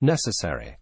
necessary.